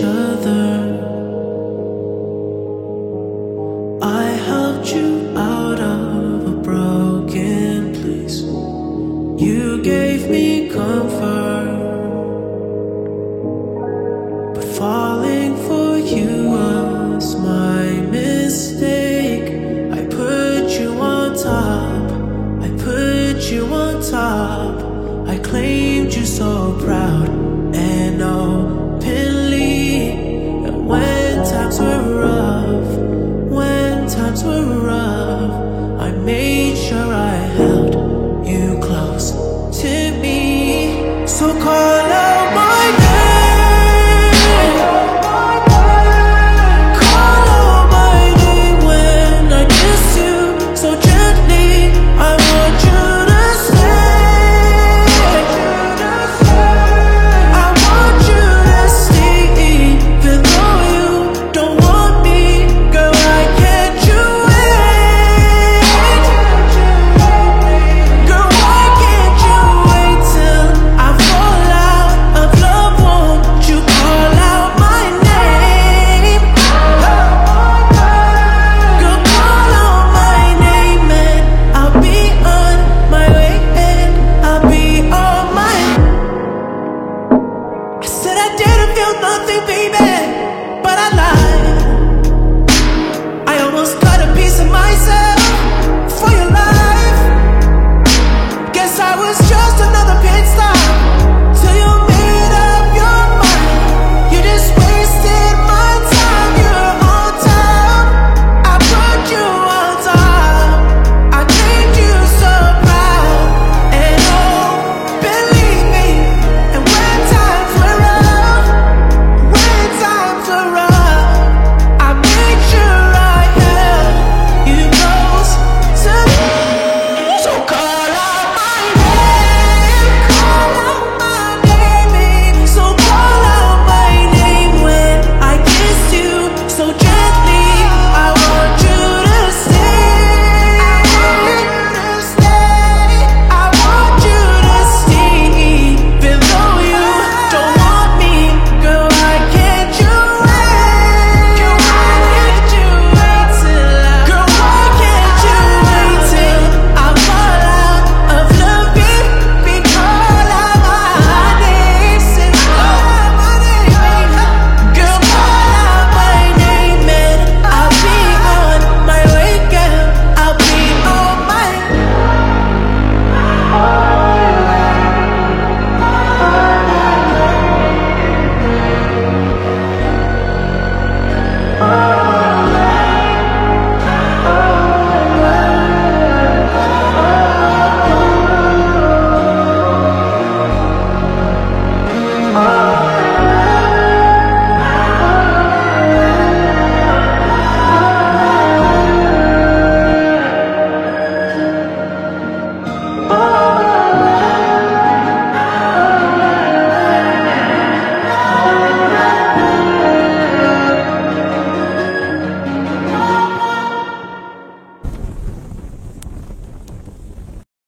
other. I helped you out of a broken place. You gave me comfort. But falling for you was my mistake. I put you on top. I put you on top. I claimed you so proud. And all. to me. So close.